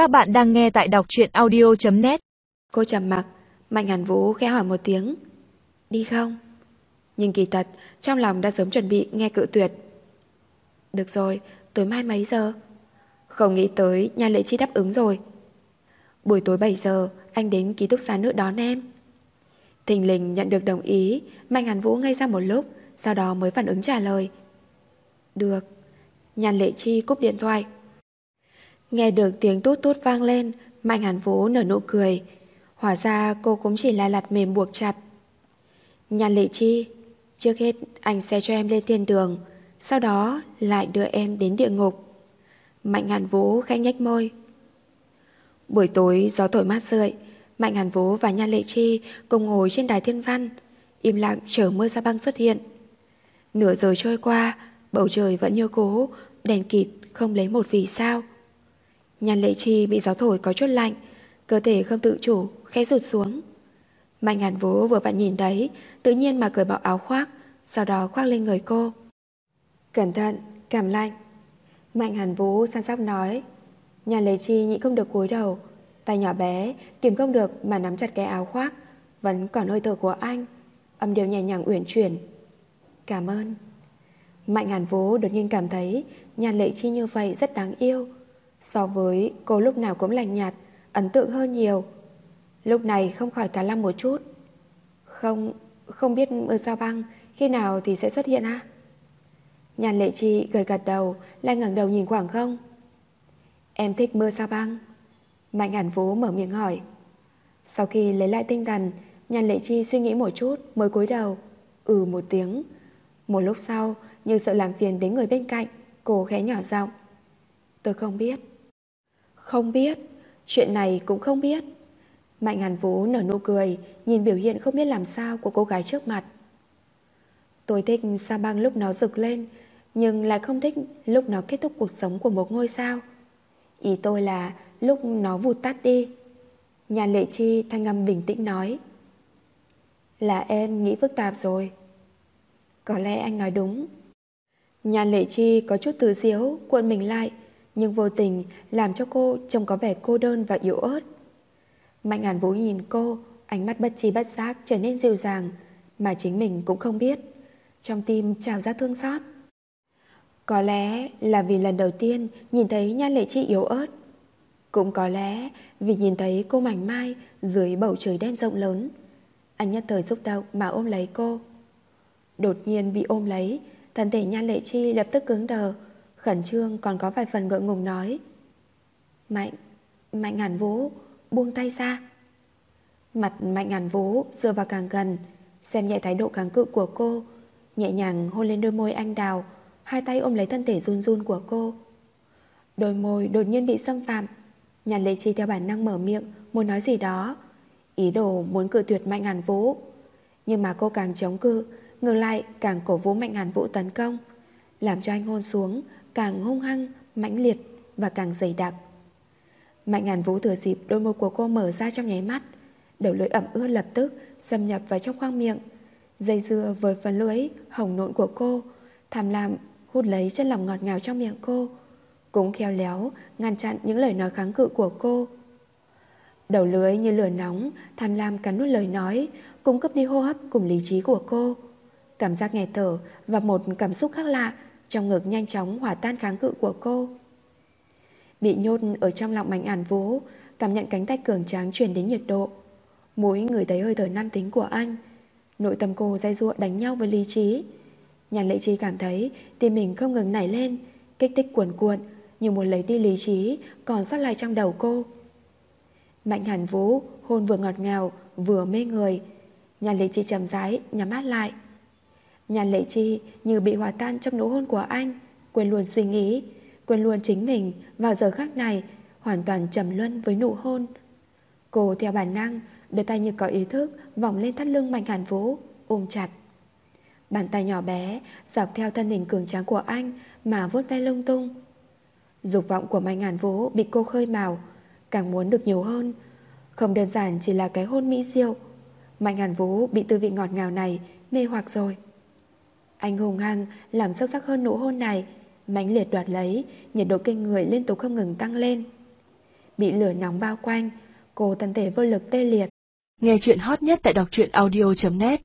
Các bạn đang nghe tại đọc truyện audio.net Cô trầm mặc, Mạnh Hàn Vũ khẽ hỏi một tiếng. Đi không? Nhưng kỳ thật trong lòng đã sớm chuẩn bị nghe cự tuyệt. Được rồi, tối mai mấy giờ? Không nghĩ tới nhà lệ chi đáp ứng rồi. Buổi tối 7 giờ, anh đến ký túc xá nữ đón em. Thình lình nhận được đồng ý, Mạnh Hàn Vũ ngay ra một lúc, sau đó mới phản ứng trả lời. Được. Nhàn lệ chi cúp điện thoại. Nghe được tiếng tốt tốt vang lên, Mạnh Hàn Vũ nở nụ cười. Hóa ra cô cũng chỉ là lặt mềm buộc chặt. Nhàn lệ chi, trước hết anh sẽ cho em lên thiên đường, sau đó lại đưa em đến địa ngục. Mạnh Hàn Vũ khẽ nhếch môi. Buổi tối gió thổi mát rượi, Mạnh Hàn Vũ và Nhan Lệ Chi cùng ngồi trên đài thiên văn, im lặng chờ mưa sa băng xuất hiện. Nửa giờ trôi qua, bầu trời vẫn như cố, đèn kịt không lấy một vì sao. Nhan Lệ Chi bị gió thổi có chút lạnh, cơ thể không tự chủ, khẽ rụt xuống. Mạnh Hàn Vũ vừa vặn nhìn thấy, tự nhiên mà cởi bỏ áo khoác, sau đó khoác lên người cô. Cẩn thận, cảm lạnh. Mạnh Hàn Vũ san sóc nói. Nhàn lệ Chi nhị không được cúi đầu, tay nhỏ bé, kìm không được mà nắm chặt cái áo khoác, vẫn còn hơi thở của anh. Âm điệu nhẹ nhàng uyển chuyển. Cảm ơn. Mạnh Hàn Vũ đột nhiên cảm thấy Nhàn Lệ Chi như vậy rất đáng yêu. So với cô lúc nào cũng lành nhạt, ấn tượng hơn nhiều. Lúc này không khỏi cả lăng một chút. Không, không biết mưa sao băng khi nào thì sẽ xuất hiện à? Nhàn lệ chi gật gật đầu, lại ngẩng đầu nhìn khoảng không. Em thích mưa sao băng? Mạnh hẳn vũ mở miệng hỏi. Sau khi lấy lại tinh thần, nhàn lệ chi suy nghĩ một chút mới cúi đầu. Ừ một tiếng. Một lúc sau, như sợ làm phiền đến người bên cạnh, cô khẽ nhỏ giọng. Tôi không biết. Không biết, chuyện này cũng không biết. Mạnh hàn vũ nở nụ cười, nhìn biểu hiện không biết làm sao của cô gái trước mặt. Tôi thích sa băng lúc nó rực lên, nhưng lại không thích lúc nó kết thúc cuộc sống của một ngôi sao. Ý tôi là lúc nó vụt tắt đi. Nhà lệ chi thanh âm bình tĩnh nói. Là em nghĩ phức tạp rồi. Có lẽ anh nói đúng. Nhà lệ chi có chút từ diếu, cuộn mình lại, nhưng vô tình làm cho cô trông có vẻ cô đơn và yếu ớt. Mạnh ngàn vũ nhìn cô, ánh mắt bất trí bất giác trở nên dịu dàng, mà chính mình cũng không biết. Trong tim trào ra thương xót. Có lẽ là vì lần đầu tiên nhìn thấy nhan lệ chi yếu ớt. Cũng có lẽ vì nhìn thấy cô mảnh mai dưới bầu trời đen rộng lớn. Anh nhất thời xúc động mà ôm lấy cô. Đột nhiên bị ôm lấy, thân thể nhan lệ chi lập tức cứng đờ, khẩn trương còn có vài phần ngượng ngùng nói. Mạnh, mạnh ngàn vũ, buông tay ra. Mặt mạnh ngàn vũ dựa vào càng gần, xem nhẹ thái độ kháng cự của cô, nhẹ nhàng hôn lên đôi môi anh đào, hai tay ôm lấy thân thể run run của cô. Đôi môi đột nhiên bị xâm phạm, nhàn lệ chi theo bản năng mở miệng, muốn nói gì đó, ý đồ muốn cự tuyệt Mạnh ngàn Vũ. Nhưng mà cô càng chống cự, ngược lại càng cổ vũ Mạnh ngàn Vũ tấn công, làm cho anh hôn xuống, càng hung hăng, mãnh liệt và càng dày đặc. Mạnh Hàn Vũ thừa dịp đôi môi của cô mở ra trong nháy mắt, đầu lưỡi ẩm ướt lập tức xâm nhập vào trong khoang miệng, dây dưa với phần lưỡi hồng nộn của cô, tham lam hút lấy chất lòng ngọt ngào trong miệng cô, cũng khéo léo ngăn chặn những lời nói kháng cự của cô. Đầu lưới như lửa nóng, tham lam cắn nuốt lời nói, cung cấp đi hô hấp cùng lý trí của cô. Cảm giác nghẹt thở và một cảm xúc khác lạ trong ngực nhanh chóng hòa tan kháng cự của cô. Bị nhốt ở trong lòng mạnh ản vố, cảm nhận cánh tay cường tráng truyền đến nhiệt độ. Mỗi người thấy hơi thở nam tính của anh. Nội tâm cô dây dụa đánh nhau với lý trí. Nhàn lệ trí cảm thấy tim mình không ngừng nảy lên, kích thích cuồn cuộn, như muốn lấy đi lý trí còn sót lại trong đầu cô. Mạnh hẳn vũ, hôn vừa ngọt ngào, vừa mê người. Nhàn lệ chi trầm rãi, nhắm mắt lại. Nhàn lệ chi như bị hòa tan trong nụ hôn của anh, quên luôn suy nghĩ, quên luôn chính mình vào giờ khác này, hoàn toàn trầm luân với nụ hôn. Cô theo bản năng, đôi tay như có ý thức vòng lên thắt lưng Mạnh Hàn Vũ, ôm chặt. Bàn tay nhỏ bé dọc theo thân hình cường tráng của anh mà vuốt ve lung tung. Dục vọng của Mạnh Hàn Vũ bị cô khơi mào, càng muốn được nhiều hơn. Không đơn giản chỉ là cái hôn mỹ diệu. Mạnh Hàn Vũ bị tư vị ngọt ngào này mê hoặc rồi. Anh hùng hăng làm sâu sắc hơn nụ hôn này, mãnh liệt đoạt lấy, nhiệt độ kinh người liên tục không ngừng tăng lên. bị lửa nóng bao quanh, cô thân thể vô lực tê liệt. Nghe chuyện hot nhất tại đọc truyện audio.net